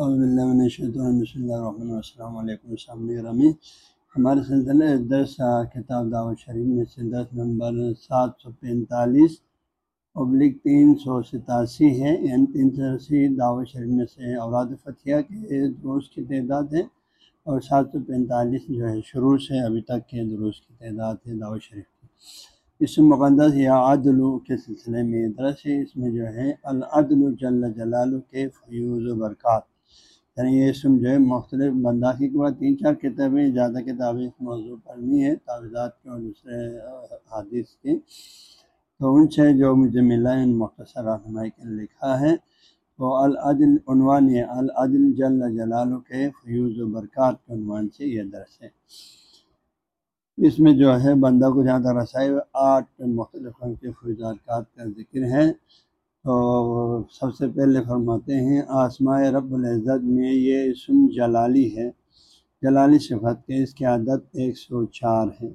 الرحمن السلام علیکم السلام رمی۔ ہمارے سلسلے دس کتاب دعوت شریف میں سے دس نمبر سات سو پینتالیس ابلک تین سو ستاسی ہے۔ یعنی تین سو اسی دعوت شریف میں سے اوراد فتح کے دروس کی تعداد ہے اور سات سو پینتالیس جو ہے شروع سے ابھی تک کے دروس کی تعداد ہے دعوت شریف کی۔ اس مقدس یا عدل کے سلسلے میں درس ہے، اس میں جو ہے العدل جل جلال کے فیوز و برکات۔ یعنی یہ اسم جو ہے مختلف بنداخی کے بعد تین چار کتابیں، زیادہ کتابیں اس موضوع پر نہیں ہے تعویذات کے اور دوسرے حادث کی۔ تو ان سے جو مجھے ملا ہے، ان مختصر رہنمائی کے لکھا ہے۔ وہ العدل عنوان یہ العدل جل جلال کے فیوز و برکات کے عنوان سے یہ درس ہے۔ اس میں جو ہے، بندہ کو جہاں تک رسائی آٹھ مختلف کے فیوزات کا ذکر ہے۔ تو سب سے پہلے فرماتے ہیں، آسمائے رب العزت میں یہ اسم جلالی ہے۔ جلالی صفت کے اس کی عادت ایک سو چار ہے۔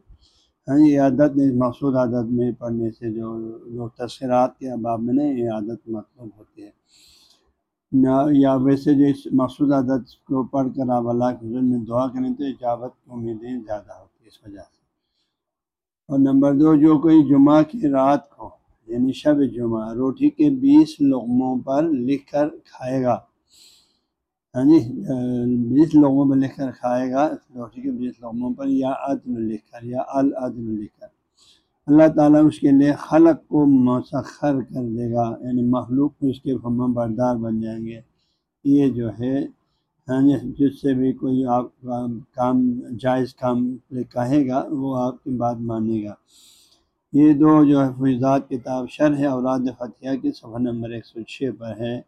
ہاں یہ عادت مقصود عادت میں پڑھنے سے جو لوگ تذکرات کے اباب میں نے، یہ عادت مطلوب ہوتی ہے۔ یا ویسے جو اس مقصود عادت کو پڑھ کر آپ اللہ کے حضور میں دعا کریں تو اجابت کی امیدیں زیادہ ہوتی ہے اس وجہ سے۔ اور نمبر دو، جو کوئی جمعہ کی رات کو یعنی شب جمعہ، روٹی کے بیس لقموں پر لکھ کر کھائے گا۔ ہاں جی؟ بیس لوگوں پر لکھ کر کھائے گا، روٹی کے بیس لقموں پر یا عدم لکھ کر یا العدم لکھ کر۔ اللہ تعالیٰ اس کے لیے خلق کو مسخر کر دے گا یعنی مخلوق کو اس کے فما بردار بن جائیں گے۔ یہ جو ہے ہاں جی؟ جس سے بھی کوئی آپ کام، جائز کام کہے گا، وہ آپ کی بات مانے گا۔ یہ دو جو ہے کتاب شرح اوراد فتح کی صفحہ نمبر ایک سو چھ پر ہے۔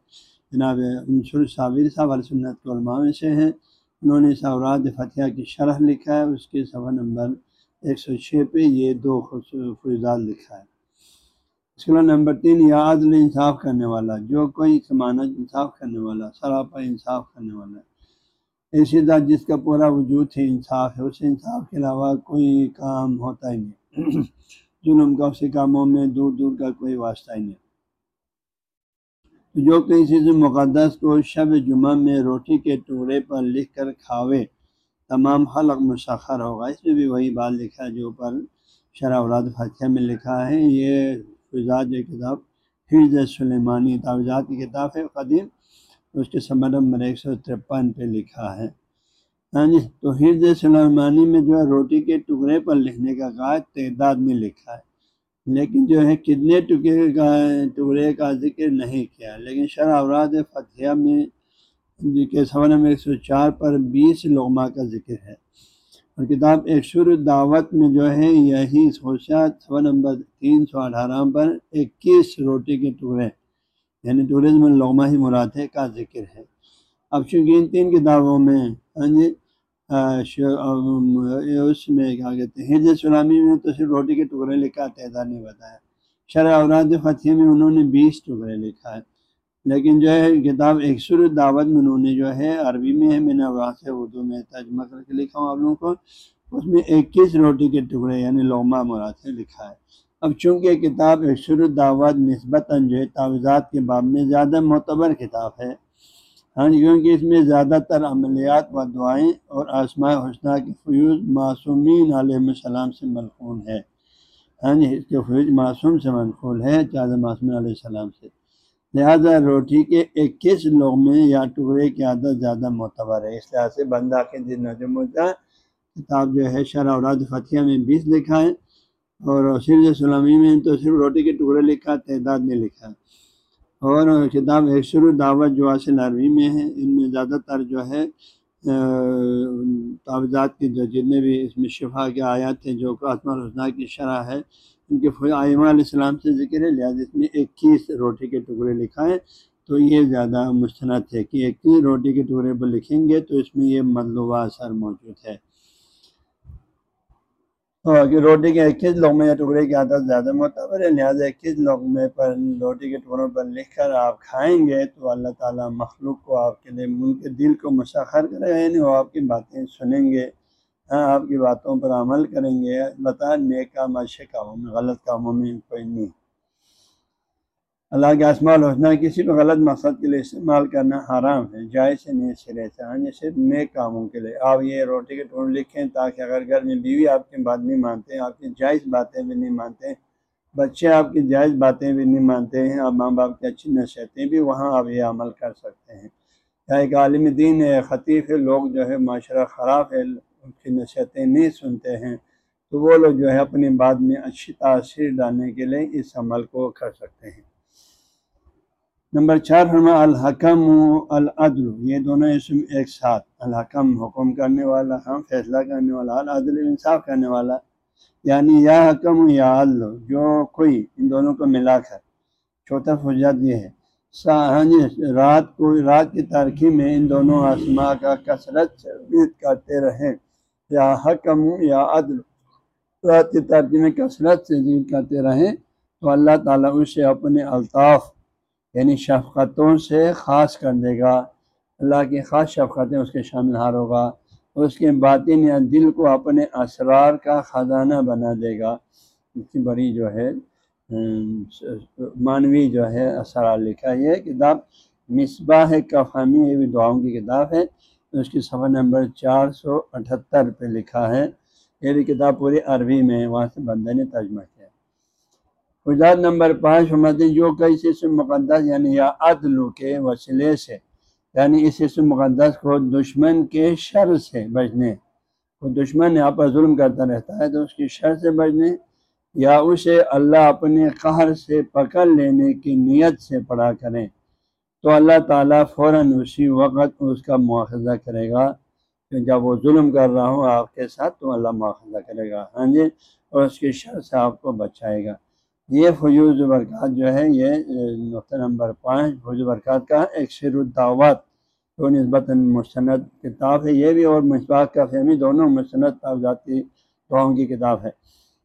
جناب انصر صابر صاحب علیہ سنت کے علماء میں سے ہیں۔ انہوں نے اس اوراد فتح کی شرح لکھا ہے، اس کے صفحہ نمبر ایک سو چھ پہ یہ دو فیضات لکھا ہے۔ اس کے بعد نمبر تین یا عدل انصاف کرنے والا، جو کوئی سمانت انصاف کرنے والا، سراپا انصاف کرنے والا۔ ایسی ذات جس کا پورا وجود ہے انصاف ہے، اس انصاف کے علاوہ کوئی کام ہوتا ہی نہیں۔ ظلم کا اسی کاموں میں دور دور کا کوئی واسطہ ہی نہیں۔ جو کسی چیز مقدس کو شب جمعہ میں روٹی کے ٹکڑے پر لکھ کر کھاوے، تمام حلق مشخر ہوگا۔ اس میں بھی وہی بات لکھا ہے جو پر شرح اولاد فاتحہ میں لکھا ہے۔ یہ فضاد کتاب حرز سلیمانی تعویذات کی کتاب ہے، قدیم، اس کے سمر نمبر ایک سو ترپن پہ لکھا ہے۔ ہاں جی تو حرز سلیمانی میں جو ہے روٹی کے ٹکڑے پر لکھنے کا کہا تعداد میں لکھا ہے۔ لیکن جو ہے کتنے ٹکڑے کا ٹکڑے کا ذکر نہیں کیا۔ لیکن شرح اوراد فتح میں جی کے سوا نمبر ایک سو چار پر بیس لغمہ کا ذکر ہے۔ اور کتاب ایک سر دعوت میں جو ہے یہی سوچات سوا نمبر تین سو اٹھارہ پر اکیس روٹی کے ٹکڑے یعنی ٹورزم لغمہ ہی مراد کا ذکر ہے۔ اب چونکہ ان تین کتابوں میں ہاں جی اس میں کیا کہتے ہیں حج سلامی میں تو صرف روٹی کے ٹکڑے لکھا تعداد نہیں بتایا۔ شرح اوراد فتح میں انہوں نے بیس ٹکڑے لکھا ہے۔ لیکن جو ہے، کتاب اکثر دعوت میں انہوں نے جو ہے، عربی میں ہے، میں نے وہاں سے اردو میں ترجمہ کر کے لکھا ہوں آپ لوگوں کو۔ اس میں اکیس روٹی کے ٹکڑے یعنی لوما مراد سے لکھا ہے۔ اب چونکہ کتاب اکثر دعوت نسبتاً جو ہے، تعویذات کے باب میں زیادہ معتبر کتاب ہے ہاں کیونکہ اس میں زیادہ تر عملیات و دعائیں اور آسماء حسنہ کے فیوز معصومین علیہ السلام سے منقول ہے ہاں جی اس کے فیوز معصوم سے منقول ہے چاہے معصوم علیہ السلام سے۔ لہذا روٹی کے اکیس لوگ میں یا ٹکڑے کی عادت زیادہ معتبر ہے۔ اس لحاظ سے بندہ کے دن نجم ہوتا کتاب جو ہے شرح اوراد فتح میں بیس لکھا ہے اور صرف سلامی میں تو صرف روٹی کے ٹکڑے لکھا، تعداد میں لکھا۔ ہے اور کتاب ایکسر دعوت جو اصل عربی میں ہے، ان میں زیادہ تر جو ہے تعویذات کی جو جتنے بھی اس میں شفا کے آیات تھے جو قاسم الحسنہ کی شرح ہے، ان کے آئمہ علیہ السلام سے ذکر ہے، لہٰذا اس میں اکیس روٹی کے ٹکڑے لکھا ہے، تو یہ زیادہ مستند ہے کہ اکیس روٹی کے ٹکڑے پر لکھیں گے تو اس میں یہ مطلوبہ اثر موجود ہے۔ روٹی کے اکیس لقمے یا ٹکڑے کی عادت زیادہ معتبر ہے لہٰذا اکیس لقمے پر روٹی کے ٹکڑوں پر لکھ کر آپ کھائیں گے تو اللہ تعالیٰ مخلوق کو آپ کے لیے ان کے دل کو مسخر کرے گا یعنی وہ آپ کی باتیں سنیں گے ہاں آپ کی باتوں پر عمل کریں گے بتا نیک کام اچھے کاموں میں غلط کاموں میں کوئی نہیں اللہ کے اسماء الحسنہ کسی بھی غلط مقصد کے لیے استعمال کرنا حرام ہے، جائز سے نہیں سرے سے ہاں، صرف نیک کاموں کے لیے۔ آپ یہ روٹی کے ٹون لکھیں تاکہ اگر گھر میں بیوی آپ کی بات نہیں مانتے، آپ کی جائز باتیں بھی نہیں مانتے، بچے آپ کی جائز باتیں بھی نہیں مانتے ہیں اور ماں باپ کی اچھی نصیحتیں بھی وہاں آپ یہ عمل کر سکتے ہیں۔ یا ایک عالم دین ہے، خطیف ہے، لوگ جو ہے معاشرہ خراب ہے، ان کی نصیحتیں نہیں سنتے ہیں، تو وہ لوگ جو ہے اپنی بات میں اچھی تاثیر ڈالنے کے لیے اس عمل کو کر سکتے ہیں۔ نمبر چار فرما، الحکم العدل. یہ دونوں اسم ایک ساتھ. الحکم حکم کرنے والا، ہم فیصلہ کرنے والا، العدل انصاف کرنے والا. یعنی یا حکم یا عدل، جو کوئی، ان دونوں کو ملا کر چوتھا فجات یہ ہے. جی رات کو، رات کی ترقی میں ان دونوں آسما کا کثرت سے کرتے رہے یا حکم یا عدل، رات کی ترقی میں کثرت سے کرتے رہیں. تو اللہ تعالیٰ اسے اپنے الطاف یعنی شفقتوں سے خاص کر دے گا۔ اللہ کی خاص شفقتیں اس کے شامل ہار ہوگا۔ اس کے باطن یا دل کو اپنے اسرار کا خزانہ بنا دے گا۔ اس کی بڑی جو ہے مانوی جو ہے اسرار لکھا یہ کتاب مصباح کفامی، یہ بھی دعاؤں کی کتاب ہے۔ اس کی صفحہ نمبر چار سو اٹھہتر پہ لکھا ہے۔ یہ بھی کتاب پوری عربی میں وہاں سے بندے نے ترجمہ کیا۔ حجات نمبر پانچ ہیں، جو کئی سے مقدس یعنی یا عدل کے وسیلے سے یعنی اس مقدس کو دشمن کے شر سے بچنے۔ وہ دشمن یہاں پر ظلم کرتا رہتا ہے تو اس کی شر سے بچنے، یا اسے اللہ اپنے قہر سے پکڑ لینے کی نیت سے پڑھا کریں تو اللہ تعالیٰ فوراً اسی وقت اس کا مواخذہ کرے گا۔ کہ جب وہ ظلم کر رہا ہوں آپ کے ساتھ تو اللہ مواخذہ کرے گا۔ ہاں جی اور اس کی شر سے آپ کو بچائے گا۔ یہ فیوز برکات جو ہے، یہ نقطہ نمبر پانچ فوج برکات کا ایک شیر الدعوات، جو نسبت مستند کتاب ہے۔ یہ بھی اور مصباح کا فہمی دونوں مستند کاغذاتی دعاؤں کی کتاب ہے۔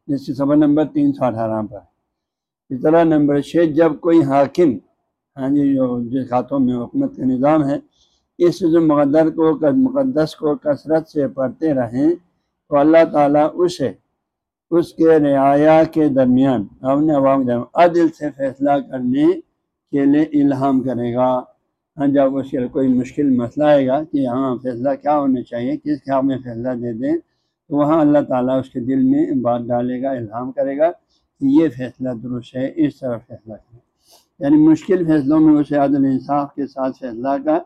جس کی صبح نمبر تین سو اٹھارہ پر۔ اس طرح نمبر چھ، جب کوئی حاکم ہاں جی جو جس ہاتھوں میں حکومت کا نظام ہے، اس جو مقدر کو، مقدس کو کثرت سے پڑھتے رہیں، تو اللہ تعالیٰ اسے اس کے رعایا کے درمیان۔ اپنے عوام عدل سے فیصلہ کرنے کے لیے الہام کرے گا۔ ہاں جب اس کے کوئی مشکل مسئلہ آئے گا کہ ہاں فیصلہ کیا ہونا چاہیے، کس کیا میں فیصلہ دے دیں، تو وہاں اللہ تعالیٰ اس کے دل میں بات ڈالے گا، الہام کرے گا کہ یہ فیصلہ درست ہے، اس طرح فیصلہ کرے یعنی مشکل فیصلوں میں اسے عدل انصاف کے ساتھ فیصلہ کا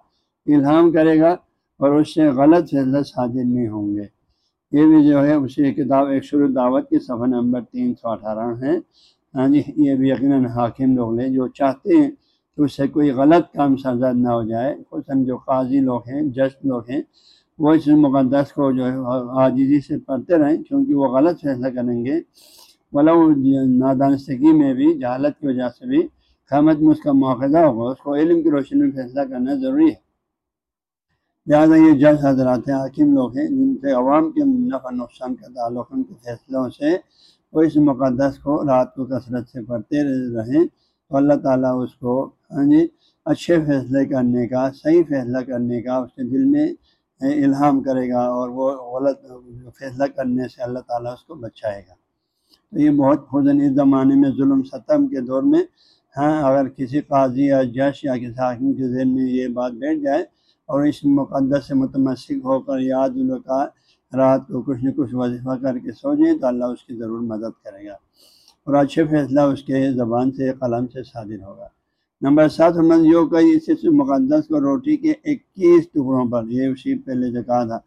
الہام کرے گا اور اس سے غلط فیصلہ صادر نہیں ہوں گے۔ یہ بھی جو ہے اسی کتاب ایک شروع دعوت کی صفحہ نمبر تین سو اٹھارہ ہے۔ ہاں جی یہ بھی یقیناً حاکم لوگ ہیں جو چاہتے ہیں کہ اس سے کوئی غلط کام سزا نہ ہو جائے۔ خصاً جو قاضی لوگ ہیں، جج لوگ ہیں، وہ اس مقدس کو جو ہے عاجزی سے پڑھتے رہیں کیونکہ وہ غلط فیصلہ کریں گے۔ ولو نادانستگی میں بھی، جہالت کی وجہ سے بھی، قیامت میں اس کا مواخذہ ہوگا، اس کو علم کی روشنی میں فیصلہ کرنا ضروری ہے۔ لہٰذا یہ جج حضرات حاکم لوگ ہیں، جن سے عوام کے نفع نقصان کا تعلق ان کے فیصلوں سے وہ اس مقدس کو رات کو کثرت سے پڑھتے رہیں تو اللہ تعالیٰ اس کو ہاں جی اچھے فیصلے کرنے کا، صحیح فیصلہ کرنے کا، اس کے دل میں ہاں، الہام کرے گا اور وہ غلط فیصلہ کرنے سے اللہ تعالیٰ اس کو بچائے گا۔ تو یہ بہت خودن اس زمانے میں ظلم ستم کے دور میں ہاں اگر کسی قاضی یا جش یا کسی حاکم کے ذہن میں یہ بات بیٹھ جائے اور اس مقدس سے متمسک ہو کر یاد القا رات کو کچھ نہ کچھ وظیفہ کر کے سو جائیں تو اللہ اس کی ضرور مدد کرے گا۔ اور اچھے فیصلہ اس کے زبان سے، قلم سے صادر ہوگا۔ نمبر سات محمد یو کئی اس مقدس کو روٹی کے اکیس ٹکڑوں پر، یہ اسی پہلے جو کہا تھا۔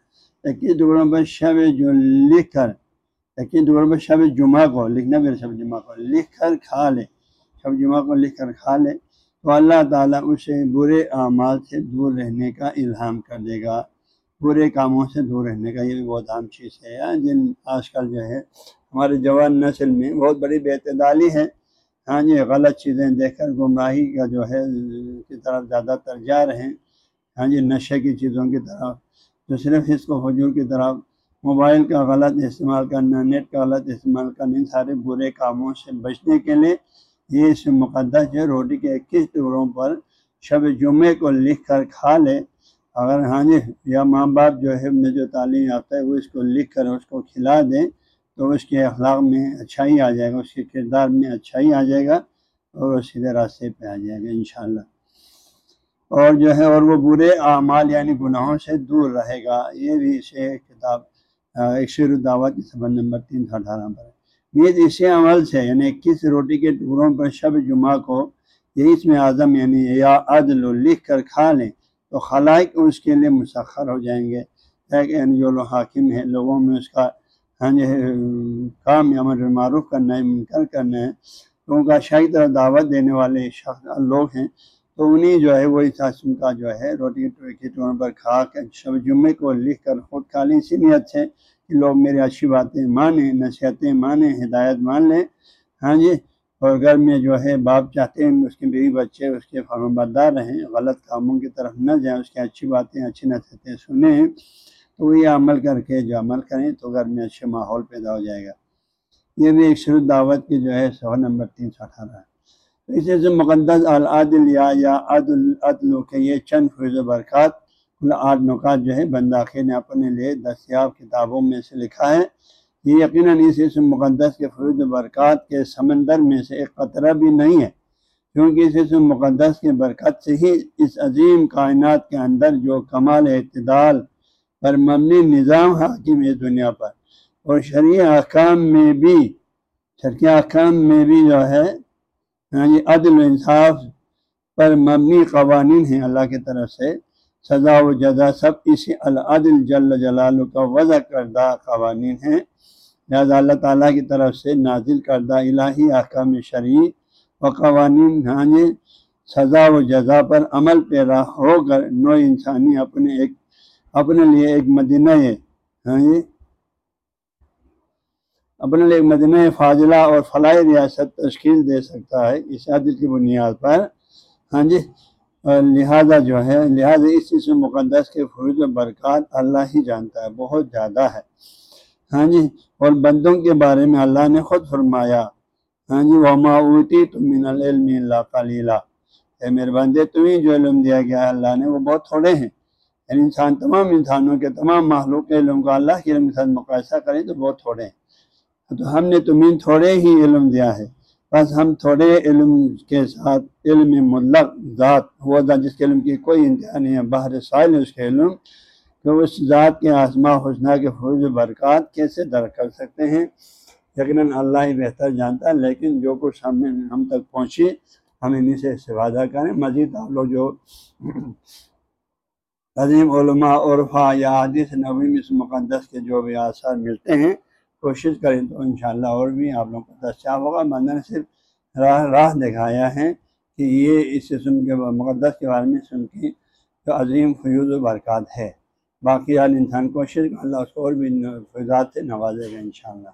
اکیس ٹکڑوں پر شب جو لکھ کر، اکیس ٹکڑوں پر شب جمعہ کو، لکھنا بھی شب جمعہ کو، لکھ کر کھا لے۔ شب جمعہ کو لکھ کر کھا لے۔ تو اللہ تعالیٰ اسے برے اعمال سے دور رہنے کا الہام کر دے گا۔ برے کاموں سے دور رہنے کا یہ بھی بہت عام چیز ہے۔ ہاں، جن آج کل جو ہے، ہمارے جوان نسل میں بہت بڑی بے اعتدالی ہے۔ ہاں جی غلط چیزیں دیکھ کر گمراہی کا جو ہے، کی طرف زیادہ تر جا رہے ہیں۔ ہاں جی نشے کی چیزوں کی طرف تو صرف اس کو حجور کی طرف موبائل کا غلط استعمال کرنا، نیٹ کا غلط استعمال کرنا، ان سارے برے کاموں سے بچنے کے لیے یہ اس مقدس جو روٹی کے اکیس ٹکڑوں پر شب جمعے کو لکھ کر کھا لے۔ اگر ہاں جی یا ماں باپ جو ہے نے جو تعلیم یافتہ ہے، وہ اس کو لکھ کر اس کو کھلا دیں تو اس کے اخلاق میں اچھائی آ جائے گا، اس کے کردار میں اچھائی آ جائے گا اور وہ سیدھے راستے پہ آ جائے گا انشاءاللہ۔ اور جو ہے، اور وہ برے اعمال یعنی گناہوں سے دور رہے گا۔ یہ بھی اسے کتاب، ایک شیر الدعوت کی سبر نمبر تین سو اٹھارہ پر ہے۔ نیز اسی عمل سے یعنی اکیس روٹی کے ٹکڑوں پر شب جمعہ کو یہ اس میں اعظم یعنی یا عدل لکھ کر کھا لیں تو خلائق اس کے لیے مسخر ہو جائیں گے۔ یعنی جو لوگ حاکم ہیں، لوگوں میں اس کا ہاں جی کام یا معروف کرنا ہے منکر کرنا ہے، تو ان کا شاہی طرح دعوت دینے والے شخص، لوگ ہیں۔ تو انہیں جو ہے، وہ اس قسم کا جو ہے، روٹی کے طور پر کھا کر شب جمعے کو لکھ کر خود کھا لیں، اسی نیت سے کہ لوگ میری اچھی باتیں مانیں، نصیحتیں مانیں، ہدایت مان لیں۔ ہاں جی اور گھر میں جو ہے باپ چاہتے ہیں، اس کے بیوی بچے، اس کے فرم بردار رہیں، غلط کاموں کی طرف نہ جائیں، اس کی اچھی باتیں، اچھی نصیحتیں سنیں۔ تو وہ یہ عمل کر کے جو عمل کریں تو گھر میں اچھے ماحول پیدا ہو جائے گا۔ یہ بھی ایک شروع دعوت کی جو ہے سو نمبر تین سو اٹھارہ ہے۔ تو اسی سے مقدس العدل یا یا عدل عدل کے یہ چند فیض و برکات آٹھ نکات جو ہے بنداخی نے اپنے لیے دستیاب کتابوں میں سے لکھا ہے۔ یہ یقیناً اس اسم مقدس کے فروض برکات کے سمندر میں سے ایک قطرہ بھی نہیں ہے، کیونکہ اس اسم مقدس کے برکت سے ہی اس عظیم کائنات کے اندر جو کمال اعتدال پر مبنی نظام حاکم ہے دنیا پر۔ اور شرعی احکام میں بھی، شرعی احکام میں بھی جو ہے یعنی عدل و انصاف پر مبنی قوانین ہیں اللہ کی طرف سے۔ سزا و جزا سب اسی العدل جل جلال کا وضع کردہ قوانین ہیں۔ لہٰذا اللہ تعالیٰ کی طرف سے نازل کردہ الہی احکام شرعی و قوانین ہاں جی، سزا و جزا پر عمل پیرا ہو کر نو انسانی اپنے ایک، اپنے لیے ایک مدینہ ہے۔ ہاں جی۔ اپنے لیے ایک مدینہ فاضلہ اور فلاحی ریاست تشکیل دے سکتا ہے اس عدل کی بنیاد پر۔ ہاں جی۔ لہذا جو ہے، لہٰذا اس چیز مقدس کے فروغ و برکات اللہ ہی جانتا ہے، بہت زیادہ ہے۔ ہاں جی اور بندوں کے بارے میں اللہ نے خود فرمایا۔ ہاں جی وما اوتی تو من العلم اللہ کلیلہ اے میرے بندے، تمہیں جو علم دیا گیا ہے اللہ نے، وہ بہت تھوڑے ہیں۔ یعنی انسان، تمام انسانوں کے، تمام معلوم کے علم کو اللہ کے علم کے ساتھ مقاصہ کریں تو بہت تھوڑے ہیں۔ تو ہم نے تمہیں تھوڑے ہی علم دیا ہے۔ بس ہم تھوڑے علم کے ساتھ، علم مطلق ذات وہ ذات جس کے علم کی کوئی انتہا نہیں ہے۔ باہر سائل ہے اس کے علم کہ اس ذات کے آسما حسنہ کے فوج و برکات کیسے در کر سکتے ہیں۔ یقیناً اللہ ہی بہتر جانتا ہے، لیکن جو کچھ ہم ہم تک پہنچی، ہم انہیں سے استفادہ کریں۔ مزید آپ لوگ جو عظیم علماء عرفا یا حادث نبی اس مقدس کے جو بھی آثار ملتے ہیں کوشش کریں تو انشاءاللہ اور بھی آپ لوگوں کو دستیاب ہوگا۔ میں نے صرف راہ راہ دکھایا ہے کہ یہ اس قسم کے مقدس کے بارے میں سن کی تو عظیم فیوز و برکات ہے۔ باقی حال انسان کوشش اللہ اس کو اور بھی فیضات سے نوازے گا انشاءاللہ۔